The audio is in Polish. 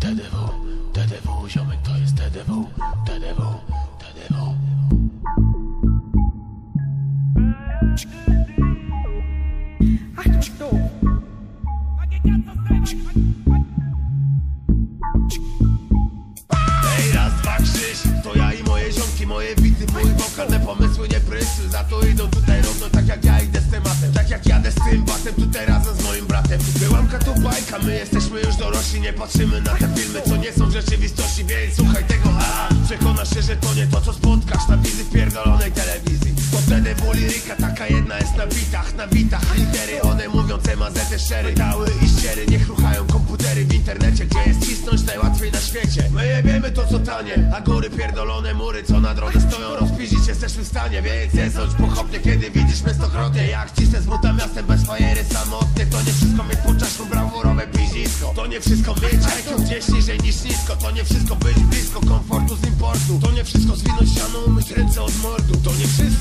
TDW, TDW, ziomek to jest TDW, TDW, TDW. Ej, raz, dwa, krzyż, to ja i moje ziomki, moje bity, mój wokal, te pomysły nie prysły Za to idą tutaj jesteśmy już dorośli, nie patrzymy na te filmy, co nie są w rzeczywistości Więc słuchaj tego, a? Przekonasz się, że to nie to, co spotkasz na wizji pierdolonej telewizji. To wtedy liryka, taka jedna jest na bitach, na bitach Litery, one mówią CMZ szczery Dały i ściery, niech ruchają komputery w internecie Gdzie jest cisnąć najłatwiej na świecie. My jebiemy to co tanie, a góry pierdolone mury Co na drodze stoją, rozpiździć jesteśmy w stanie Więc nie sądź pochopnie, kiedy widzisz mnie stokrotnie Jak cisnę z buta miastem bez fajery To nie wszystko mieć IQ gdzieś niżej niż nisko To nie wszystko być blisko komfortu z importu. To nie wszystko zwinąć siano, umyć ręce od mordu. To nie wszystko